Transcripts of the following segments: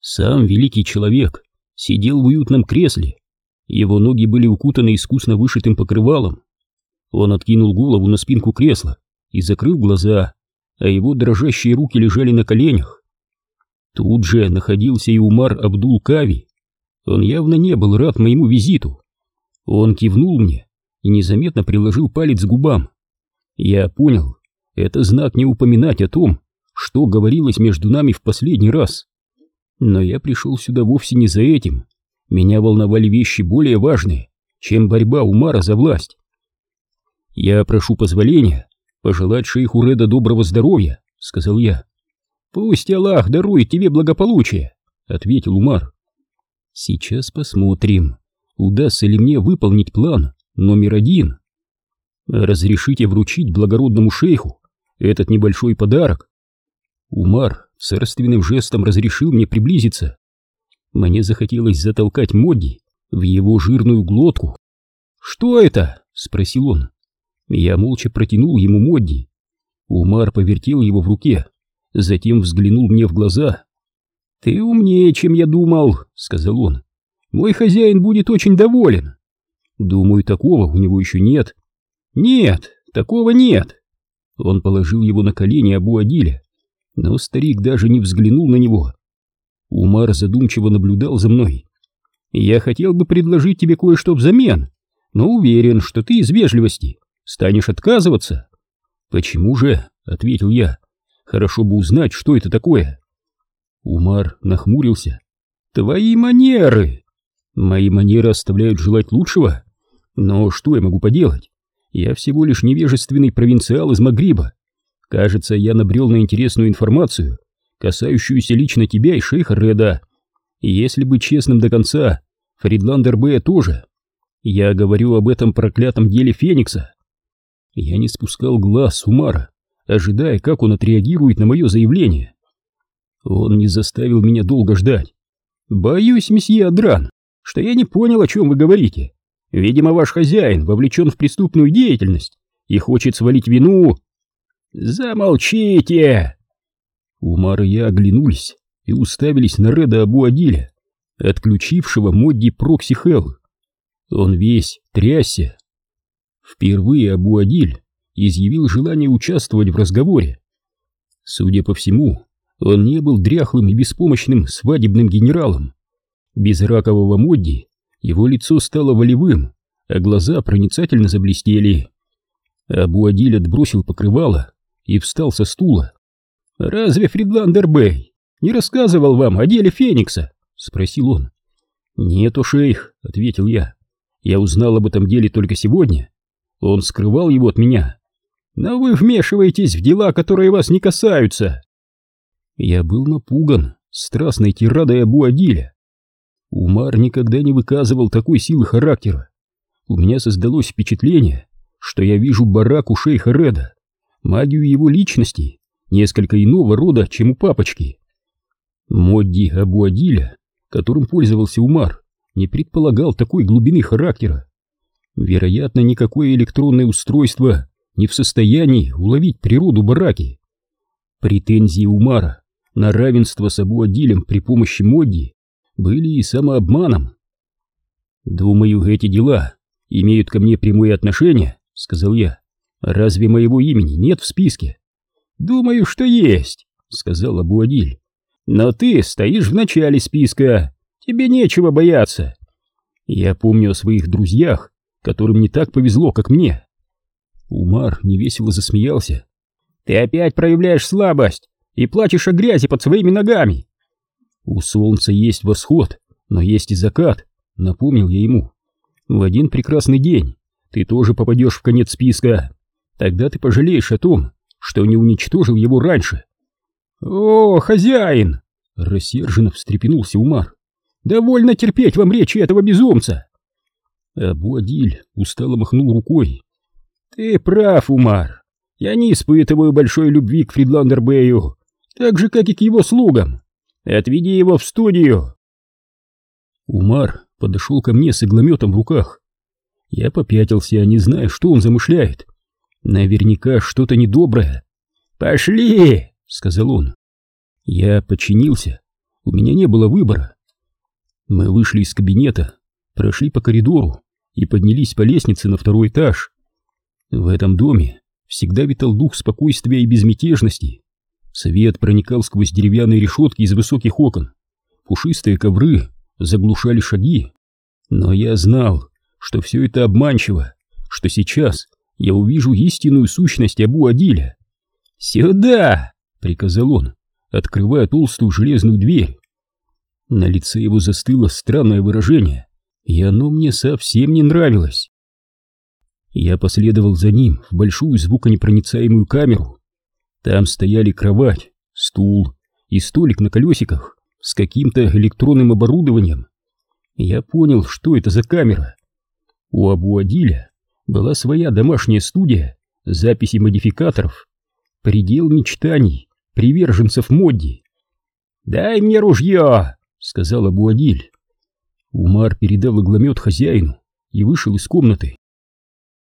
Сам великий человек сидел в уютном кресле, его ноги были укутаны искусно вышитым покрывалом. Он откинул голову на спинку кресла и закрыл глаза, а его дрожащие руки лежали на коленях. Тут же находился и Умар Абдул-Кави. Он явно не был рад моему визиту. Он кивнул мне и незаметно приложил палец к губам. Я понял, это знак не упоминать о том, что говорилось между нами в последний раз. Но я пришел сюда вовсе не за этим. Меня волновали вещи более важные, чем борьба Умара за власть. Я прошу позволения пожелать шейху Реда доброго здоровья, сказал я. Пусть Аллах дарует тебе благополучие, ответил Умар. Сейчас посмотрим, удастся ли мне выполнить план номер один. Разрешите вручить благородному шейху этот небольшой подарок. Умар царственным жестом разрешил мне приблизиться. Мне захотелось затолкать Модди в его жирную глотку. «Что это?» — спросил он. Я молча протянул ему Модди. Умар повертел его в руке, затем взглянул мне в глаза. «Ты умнее, чем я думал», — сказал он. «Мой хозяин будет очень доволен». «Думаю, такого у него еще нет». «Нет, такого нет». Он положил его на колени Абу Адиля, но старик даже не взглянул на него. Умар задумчиво наблюдал за мной. «Я хотел бы предложить тебе кое-что взамен, но уверен, что ты из вежливости станешь отказываться». «Почему же?» — ответил я. «Хорошо бы узнать, что это такое». Умар нахмурился. «Твои манеры!» «Мои манеры оставляют желать лучшего? Но что я могу поделать? Я всего лишь невежественный провинциал из Магриба. Кажется, я набрел на интересную информацию, касающуюся лично тебя и шейха Реда. И если быть честным до конца, Фридландер Б тоже. Я говорю об этом проклятом деле Феникса. Я не спускал глаз с Умара, ожидая, как он отреагирует на мое заявление. Он не заставил меня долго ждать. «Боюсь, месье Адран, что я не понял, о чем вы говорите. Видимо, ваш хозяин вовлечен в преступную деятельность и хочет свалить вину...» «Замолчите!» Умар и я оглянулись и уставились на Реда Абу-Адиля, отключившего Модди Прокси Хелл. Он весь трясся. Впервые Абу-Адиль изъявил желание участвовать в разговоре. Судя по всему, он не был дряхлым и беспомощным свадебным генералом. Без ракового Модди его лицо стало волевым, а глаза проницательно заблестели. Абу-Адиль отбросил покрывало и встал со стула. «Разве Фридландер Бэй не рассказывал вам о деле Феникса?» — спросил он. «Нет, о шейх», — ответил я. «Я узнал об этом деле только сегодня. Он скрывал его от меня. Но вы вмешиваетесь в дела, которые вас не касаются». Я был напуган страстной тирадой Абу Адиля. Умар никогда не выказывал такой силы характера. У меня создалось впечатление, что я вижу барак у шейха Реда, магию его личности несколько иного рода, чем у папочки. Модди Абуадиля, которым пользовался Умар, не предполагал такой глубины характера. Вероятно, никакое электронное устройство не в состоянии уловить природу бараки. Претензии Умара на равенство с Абуадилем при помощи Модди были и самообманом. «Думаю, эти дела имеют ко мне прямое отношение», — сказал я. «Разве моего имени нет в списке?» «Думаю, что есть», — сказал Абуадиль. «Но ты стоишь в начале списка, тебе нечего бояться. Я помню о своих друзьях, которым не так повезло, как мне». Умар невесело засмеялся. «Ты опять проявляешь слабость и плачешь о грязи под своими ногами». «У солнца есть восход, но есть и закат», — напомнил я ему. «В один прекрасный день ты тоже попадешь в конец списка. Тогда ты пожалеешь о том, что не уничтожил его раньше. «О, хозяин!» — рассерженно встрепенулся Умар. «Довольно терпеть вам речи этого безумца!» Абуадиль устало махнул рукой. «Ты прав, Умар. Я не испытываю большой любви к Фридландербею, так же, как и к его слугам. Отведи его в студию!» Умар подошел ко мне с иглометом в руках. Я попятился, не зная, что он замышляет. Наверняка что-то недоброе. «Пошли!» — сказал он. Я подчинился. у меня не было выбора. Мы вышли из кабинета, прошли по коридору и поднялись по лестнице на второй этаж. В этом доме всегда витал дух спокойствия и безмятежности. Свет проникал сквозь деревянные решетки из высоких окон. Пушистые ковры заглушали шаги. Но я знал, что все это обманчиво, что сейчас я увижу истинную сущность Абу Адиля. «Сюда!» — приказал он, открывая толстую железную дверь. На лице его застыло странное выражение, и оно мне совсем не нравилось. Я последовал за ним в большую звуконепроницаемую камеру. Там стояли кровать, стул и столик на колесиках с каким-то электронным оборудованием. Я понял, что это за камера. У Абу Адиля была своя домашняя студия записи модификаторов, предел мечтаний приверженцев Модди. «Дай мне ружье!» — сказал Абу Адиль. Умар передал игломет хозяину и вышел из комнаты.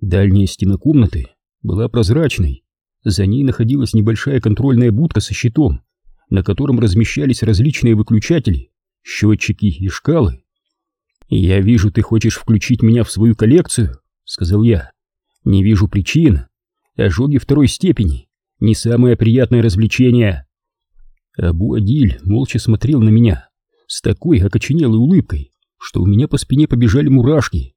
Дальняя стена комнаты была прозрачной, за ней находилась небольшая контрольная будка со щитом, на котором размещались различные выключатели, счетчики и шкалы. «Я вижу, ты хочешь включить меня в свою коллекцию», — сказал я. «Не вижу причин. Ожоги второй степени — не самое приятное развлечение». Абу Адиль молча смотрел на меня с такой окоченелой улыбкой, что у меня по спине побежали мурашки.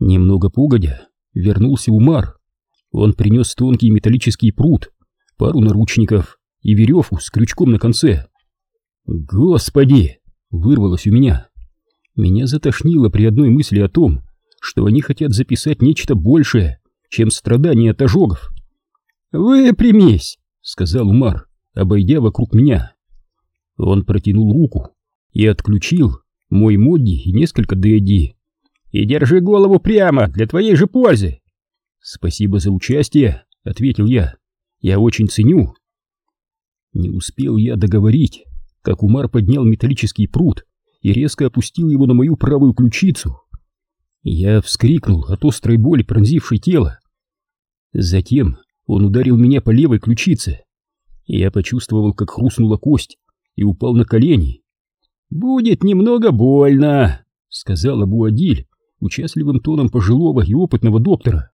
Немного погодя, вернулся Умар. Он принес тонкий металлический пруд, пару наручников и веревку с крючком на конце. «Господи!» — вырвалось у меня. Меня затошнило при одной мысли о том, что они хотят записать нечто большее, чем страдания от ожогов. «Выпрямись!» — сказал Умар, обойдя вокруг меня. Он протянул руку и отключил мой Модди и несколько Дэдди. «И держи голову прямо, для твоей же пользы!» «Спасибо за участие», — ответил я. «Я очень ценю». Не успел я договорить, как Умар поднял металлический пруд и резко опустил его на мою правую ключицу. Я вскрикнул от острой боли, пронзившей тело. Затем он ударил меня по левой ключице. Я почувствовал, как хрустнула кость, и упал на колени. «Будет немного больно», — сказал Абу Адиль участливым тоном пожилого и опытного доктора.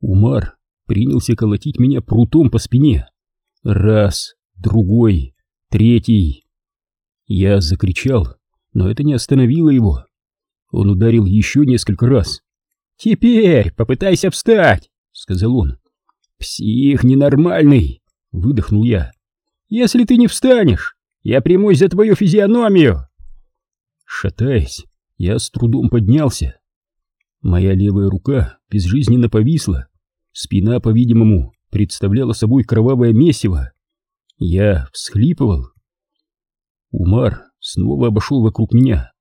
Умар принялся колотить меня прутом по спине. Раз, другой, третий. Я закричал, но это не остановило его. Он ударил еще несколько раз. «Теперь попытайся встать», — сказал он. «Псих ненормальный», — выдохнул я. Если ты не встанешь, я примусь за твою физиономию!» Шатаясь, я с трудом поднялся. Моя левая рука безжизненно повисла, спина, по-видимому, представляла собой кровавое месиво. Я всхлипывал. Умар снова обошел вокруг меня,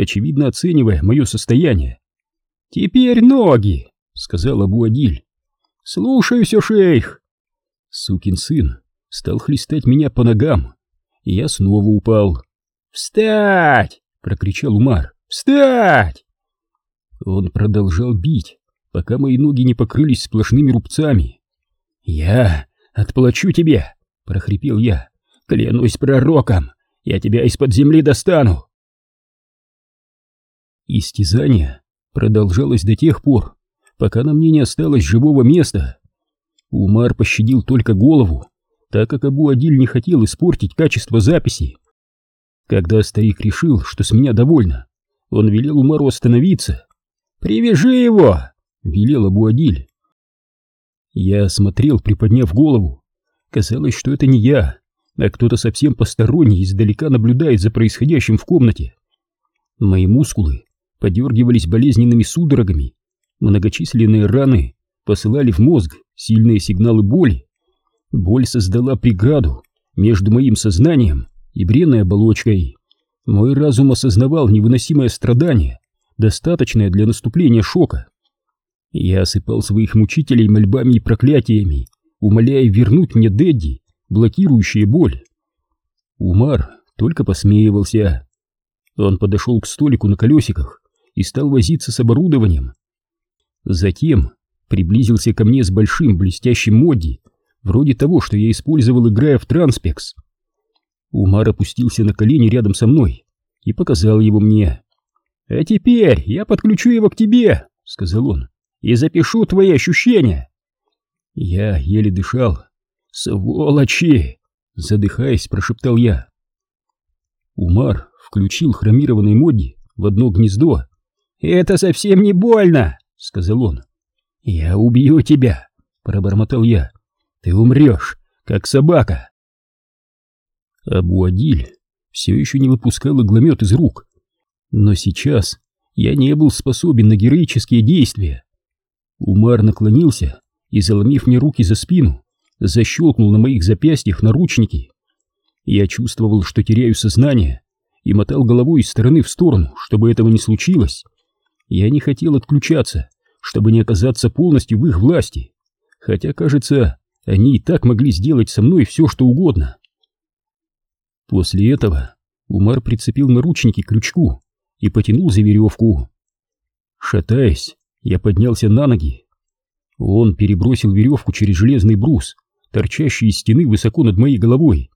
очевидно оценивая мое состояние. «Теперь ноги!» — сказал Абу Адиль. «Слушаюсь, шейх!» Сукин сын стал хлестать меня по ногам. И я снова упал. «Встать!» — прокричал Умар. «Встать!» Он продолжал бить, пока мои ноги не покрылись сплошными рубцами. «Я отплачу тебе!» — прохрипел я. «Клянусь пророком! Я тебя из-под земли достану!» Истязание продолжалось до тех пор, пока на мне не осталось живого места. Умар пощадил только голову, так как Абу Адиль не хотел испортить качество записи. Когда старик решил, что с меня довольно, он велел Умару остановиться. «Привяжи его!» — велел Абу Адиль. Я смотрел, приподняв голову. Казалось, что это не я, а кто-то совсем посторонний издалека наблюдает за происходящим в комнате. Мои мускулы подергивались болезненными судорогами, многочисленные раны посылали в мозг сильные сигналы боли. Боль создала преграду между моим сознанием и бренной оболочкой. Мой разум осознавал невыносимое страдание, достаточное для наступления шока. Я осыпал своих мучителей мольбами и проклятиями, умоляя вернуть мне Дэдди, блокирующие боль. Умар только посмеивался. Он подошел к столику на колесиках и стал возиться с оборудованием. Затем приблизился ко мне с большим блестящим Модди, вроде того, что я использовал, играя в Транспекс. Умар опустился на колени рядом со мной и показал его мне. «А теперь я подключу его к тебе», — сказал он, — «и запишу твои ощущения». Я еле дышал. «Сволочи!» — задыхаясь, прошептал я. Умар включил хромированный Модди в одно гнездо. «Это совсем не больно!» — сказал он. «Я убью тебя!» — пробормотал я. «Ты умрешь, как собака!» Абу-Адиль все еще не выпускал игломет из рук. Но сейчас я не был способен на героические действия. Умар наклонился и, заломив мне руки за спину, защелкнул на моих запястьях наручники. Я чувствовал, что теряю сознание, и мотал головой из стороны в сторону, чтобы этого не случилось. Я не хотел отключаться, чтобы не оказаться полностью в их власти, хотя, кажется, они и так могли сделать со мной все, что угодно. После этого Умар прицепил наручники к крючку и потянул за веревку. Шатаясь, я поднялся на ноги. Он перебросил веревку через железный брус, торчащий из стены высоко над моей головой.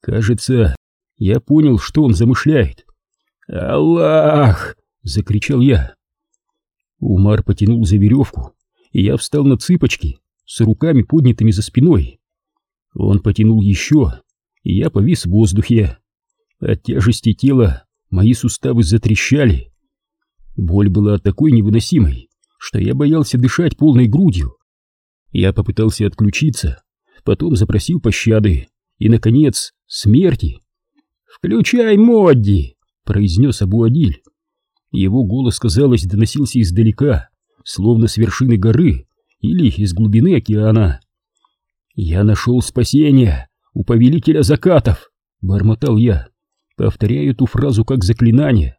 Кажется, я понял, что он замышляет. «Аллах!» — закричал я. Умар потянул за веревку, и я встал на цыпочки, с руками поднятыми за спиной. Он потянул еще, и я повис в воздухе. От тяжести тела мои суставы затрещали. Боль была такой невыносимой, что я боялся дышать полной грудью. Я попытался отключиться, потом запросил пощады и, наконец, смерти. «Включай Модди!» — произнес Абу-Адиль. Его голос, казалось, доносился издалека, словно с вершины горы или из глубины океана. «Я нашел спасение у повелителя закатов!» — бормотал я, повторяя эту фразу как заклинание.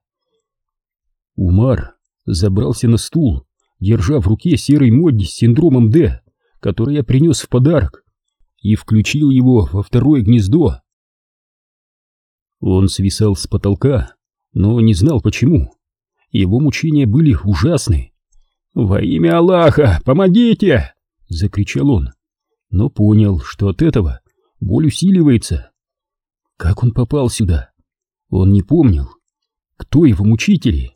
Умар забрался на стул, держа в руке серый Модди с синдромом Д, который я принес в подарок, и включил его во второе гнездо. Он свисал с потолка, но не знал почему. Его мучения были ужасны. «Во имя Аллаха, помогите!» — закричал он, но понял, что от этого боль усиливается. Как он попал сюда? Он не помнил. Кто его мучители?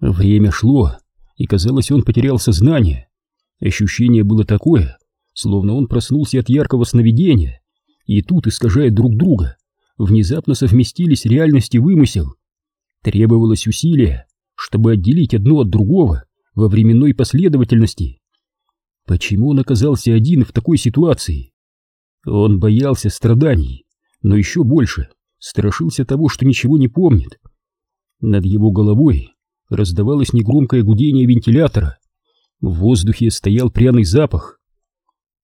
Время шло, и казалось, он потерял сознание. Ощущение было такое, словно он проснулся от яркого сновидения, и тут, искажая друг друга, внезапно совместились реальность и вымысел. Требовалось усилие, чтобы отделить одно от другого во временной последовательности. Почему он оказался один в такой ситуации? Он боялся страданий, но еще больше страшился того, что ничего не помнит. Над его головой раздавалось негромкое гудение вентилятора. В воздухе стоял пряный запах.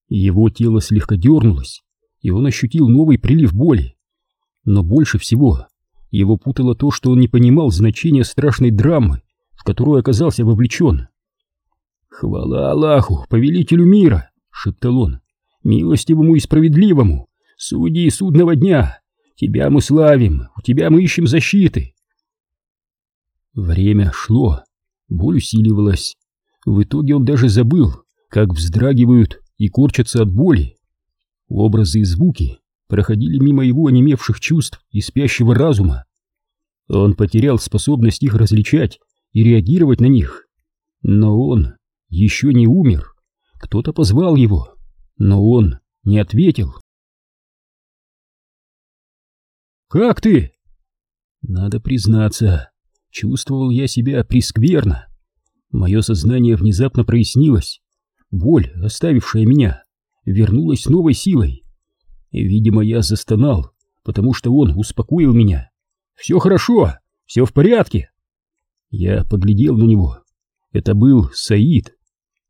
Его тело слегка дернулось, и он ощутил новый прилив боли. Но больше всего его путало то, что он не понимал значения страшной драмы, в которую оказался вовлечен. «Хвала Аллаху, повелителю мира!» — шептал он. «Милостивому и справедливому, судьи судного дня! Тебя мы славим, у тебя мы ищем защиты!» Время шло, боль усиливалась. В итоге он даже забыл, как вздрагивают и корчатся от боли. Образы и звуки проходили мимо его онемевших чувств и спящего разума. Он потерял способность их различать и реагировать на них. Но он еще не умер. Кто-то позвал его, но он не ответил. «Как ты?» Надо признаться, чувствовал я себя прискверно. Мое сознание внезапно прояснилось. Боль, оставившая меня, вернулась с новой силой. Видимо, я застонал, потому что он успокоил меня. «Все хорошо, все в порядке!» Я поглядел на него. Это был Саид.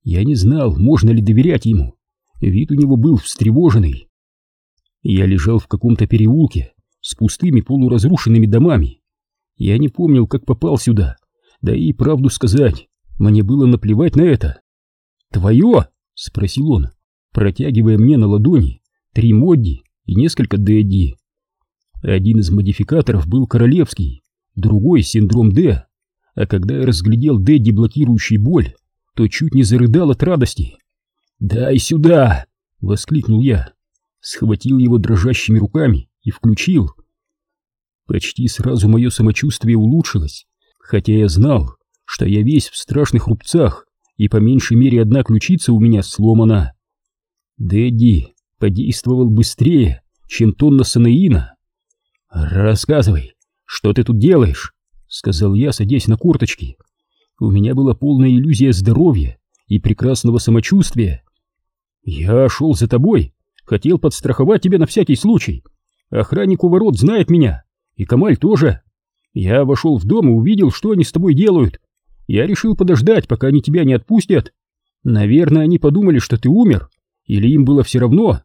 Я не знал, можно ли доверять ему. Вид у него был встревоженный. Я лежал в каком-то переулке с пустыми полуразрушенными домами. Я не помнил, как попал сюда. Да и правду сказать, мне было наплевать на это. «Твое?» — спросил он, протягивая мне на ладони три модди и несколько дэдди. Один из модификаторов был королевский, другой — синдром Д, а когда я разглядел дэдди, блокирующий боль, то чуть не зарыдал от радости. «Дай сюда!» — воскликнул я, схватил его дрожащими руками и включил. Почти сразу мое самочувствие улучшилось, хотя я знал, что я весь в страшных рубцах, и по меньшей мере одна ключица у меня сломана. Дэдди подействовал быстрее, чем тонна санеина. «Рассказывай, что ты тут делаешь?» — сказал я, садясь на корточки. У меня была полная иллюзия здоровья и прекрасного самочувствия. «Я шел за тобой, хотел подстраховать тебя на всякий случай. Охранник у ворот знает меня, и Камаль тоже. Я вошел в дом и увидел, что они с тобой делают. Я решил подождать, пока они тебя не отпустят. Наверное, они подумали, что ты умер, или им было все равно.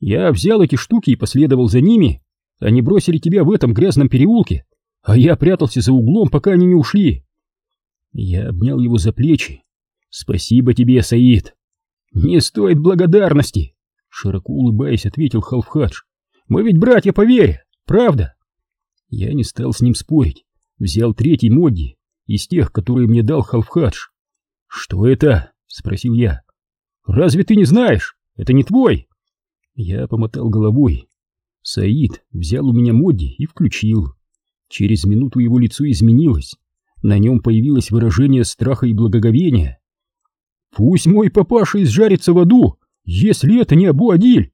Я взял эти штуки и последовал за ними. Они бросили тебя в этом грязном переулке, а я прятался за углом, пока они не ушли. Я обнял его за плечи. Спасибо тебе, Саид. Не стоит благодарности, широко улыбаясь, ответил Халфхадж. Мы ведь братья по вере, правда? Я не стал с ним спорить. Взял третий Модди из тех, которые мне дал Халфхадж. Что это? спросил я. Разве ты не знаешь? Это не твой. Я помотал головой. Саид взял у меня Модди и включил. Через минуту его лицо изменилось. На нем появилось выражение страха и благоговения. «Пусть мой папаша изжарится в аду, если это не Абу-Адиль!»